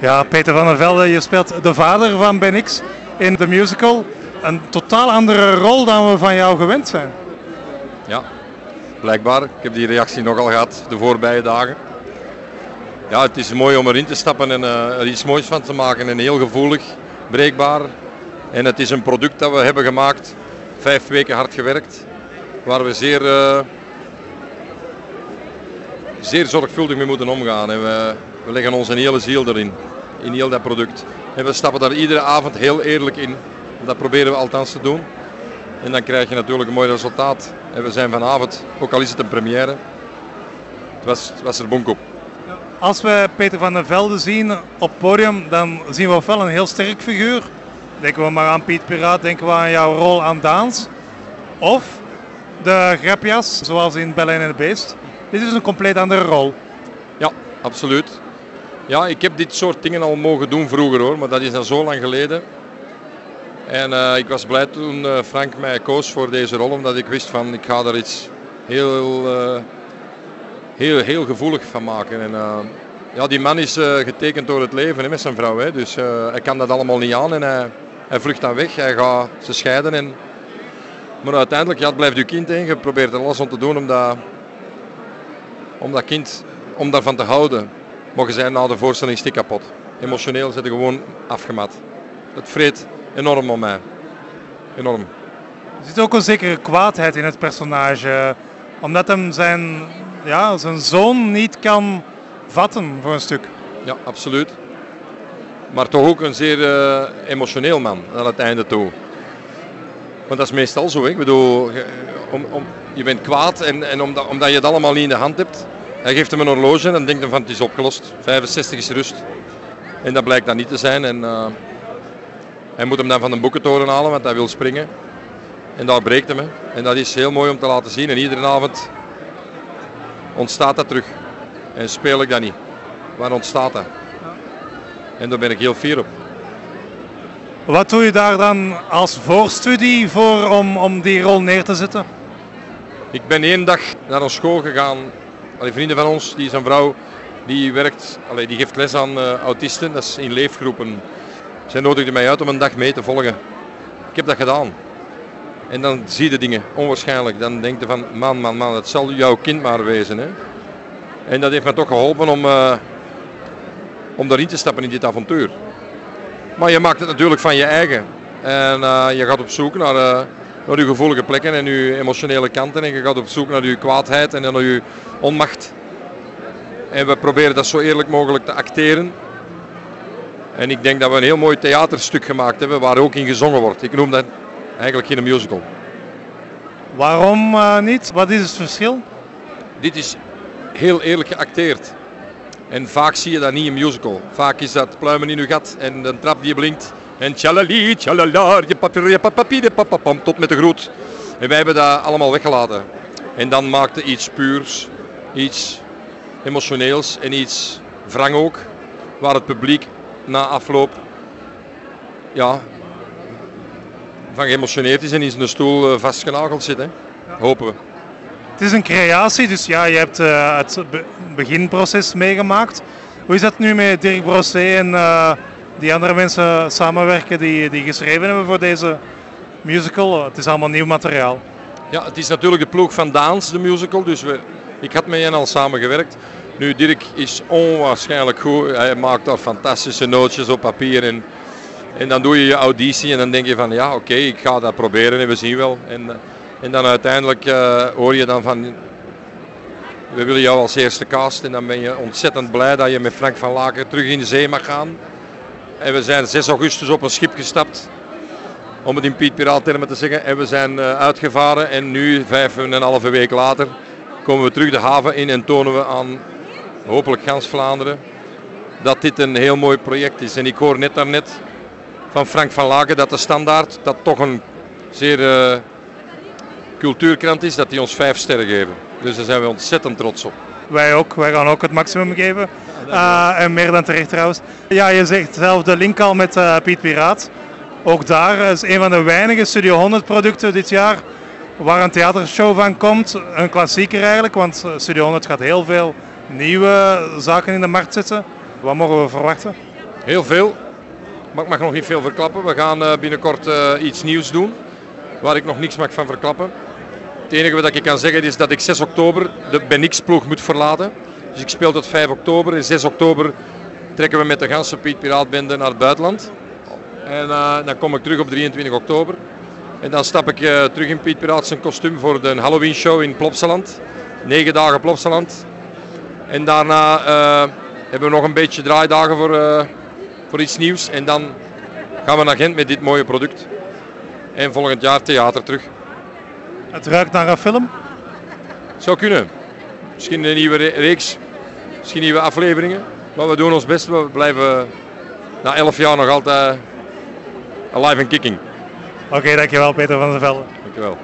Ja, Peter van der Velde, je speelt de vader van Ben X in de musical. Een totaal andere rol dan we van jou gewend zijn. Ja, blijkbaar. Ik heb die reactie nogal gehad de voorbije dagen. Ja, het is mooi om erin te stappen en uh, er iets moois van te maken. En heel gevoelig, breekbaar. En het is een product dat we hebben gemaakt. Vijf weken hard gewerkt. Waar we zeer, uh, zeer zorgvuldig mee moeten omgaan. En we, we leggen onze hele ziel erin. In heel dat product. En we stappen daar iedere avond heel eerlijk in. Dat proberen we althans te doen. En dan krijg je natuurlijk een mooi resultaat. En we zijn vanavond, ook al is het een première, het was, het was er bonk op. Als we Peter van der Velde zien op het podium, dan zien we ofwel een heel sterk figuur. Denken we maar aan Piet Piraat, denken we aan jouw rol aan Daans. Of de grapjas, zoals in Berlijn en de Beest. Dit is een compleet andere rol. Ja, absoluut. Ja, ik heb dit soort dingen al mogen doen vroeger hoor, maar dat is al zo lang geleden. En uh, ik was blij toen uh, Frank mij koos voor deze rol, omdat ik wist van ik ga daar iets heel, uh, heel, heel gevoelig van maken. En, ja, die man is getekend door het leven hè, met zijn vrouw, hè, dus hij kan dat allemaal niet aan en hij, hij vlucht dan weg. Hij gaat ze scheiden. En... Maar uiteindelijk, blijft uw kind en je probeert er alles om te doen om dat, om dat kind om daarvan te houden. Mogen zijn na de voorstelling stik kapot. Emotioneel zit gewoon afgemat. Het vreet enorm om mij. Enorm. Er zit ook een zekere kwaadheid in het personage. Omdat hem zijn, ja, zijn zoon niet kan vatten voor een stuk. Ja, absoluut. Maar toch ook een zeer uh, emotioneel man aan het einde toe. Want dat is meestal zo. Hè? Ik bedoel, om, om, je bent kwaad en, en omdat, omdat je het allemaal niet in de hand hebt. Hij geeft hem een horloge en denkt hij van het is opgelost. 65 is rust. En dat blijkt dan niet te zijn. En, uh, hij moet hem dan van de boekentoren halen, want hij wil springen. En daar breekt hem. Hè. En dat is heel mooi om te laten zien. En iedere avond ontstaat dat terug. En speel ik dat niet. Waar ontstaat dat? En daar ben ik heel fier op. Wat doe je daar dan als voorstudie voor om, om die rol neer te zetten? Ik ben één dag naar een school gegaan. Allee, vrienden van ons, die is een vrouw, die werkt, allee, die geeft les aan uh, autisten. Dat is in leefgroepen. Zij nodigde mij uit om een dag mee te volgen. Ik heb dat gedaan. En dan zie je dingen, onwaarschijnlijk. Dan denk je van, man, man, man, het zal jouw kind maar wezen. Hè? En dat heeft me toch geholpen om, uh, om daarin te stappen in dit avontuur. Maar je maakt het natuurlijk van je eigen. En uh, je gaat op zoek naar, naar je gevoelige plekken en je emotionele kanten. En je gaat op zoek naar je kwaadheid en naar je onmacht. En we proberen dat zo eerlijk mogelijk te acteren. En ik denk dat we een heel mooi theaterstuk gemaakt hebben waar ook in gezongen wordt. Ik noem dat eigenlijk geen musical. Waarom uh, niet? Wat is het verschil? Dit is heel eerlijk geacteerd. En vaak zie je dat niet in musical. Vaak is dat pluimen in je gat en een trap die blinkt. En tjalali, tjalala, je papier, je papier, papapam, tot met de groet. En wij hebben dat allemaal weggelaten. En dan maakte iets puurs, iets emotioneels en iets wrang ook. Waar het publiek na afloop ja, van geëmotioneerd is en in zijn stoel uh, vastgenageld zit. Hè. Hopen we. Het is een creatie, dus ja, je hebt uh, het beginproces meegemaakt. Hoe is dat nu met Dirk Brosset en uh, die andere mensen samenwerken die, die geschreven hebben voor deze musical? Het is allemaal nieuw materiaal. Ja, het is natuurlijk de ploeg van Daans, de musical. Dus we, ik had met hen al samengewerkt. Nu, Dirk is onwaarschijnlijk goed. Hij maakt daar fantastische nootjes op papier. En, en dan doe je je auditie en dan denk je van ja, oké, ik ga dat proberen en we zien wel. En, en dan uiteindelijk uh, hoor je dan van we willen jou als eerste cast. En dan ben je ontzettend blij dat je met Frank van Laken terug in de zee mag gaan. En we zijn 6 augustus op een schip gestapt. Om het in Piet Piraat termen te zeggen. En we zijn uh, uitgevaren en nu, vijf en een halve week later, komen we terug de haven in en tonen we aan hopelijk gans Vlaanderen, dat dit een heel mooi project is. En ik hoor net daarnet van Frank van Laken dat de standaard, dat toch een zeer uh, cultuurkrant is, dat die ons vijf sterren geven. Dus daar zijn we ontzettend trots op. Wij ook, wij gaan ook het maximum geven. Uh, en meer dan terecht trouwens. Ja, je zegt zelf de link al met uh, Piet Piraat. Ook daar is een van de weinige Studio 100 producten dit jaar waar een theatershow van komt. Een klassieker eigenlijk, want Studio 100 gaat heel veel nieuwe zaken in de markt zetten. Wat mogen we verwachten? Heel veel. Maar ik mag nog niet veel verklappen. We gaan eh, binnenkort eh, iets nieuws doen. Waar ik nog niks mag van verklappen. Het enige wat ik kan zeggen is dat ik 6 oktober de Benix-ploeg moet verlaten. Dus ik speel tot 5 oktober. En 6 oktober trekken we met de ganse Piet Piraatbende naar het buitenland. En uh, dan kom ik terug op 23 oktober. En dan stap ik uh, terug in Piet Piraat zijn kostuum voor de Halloween show in Plopsaland. 9 dagen Plopsaland. En daarna uh, hebben we nog een beetje draaidagen voor, voor iets nieuws. En dan gaan we naar Gent met dit mooie product. En volgend jaar theater terug. Het ruikt naar een film? Zou kunnen. Misschien een nieuwe reeks. Misschien nieuwe afleveringen. Maar we doen ons best. We blijven na 11 jaar nog altijd alive en kicking. Oké, okay, dankjewel Peter van der Velde. Dankjewel.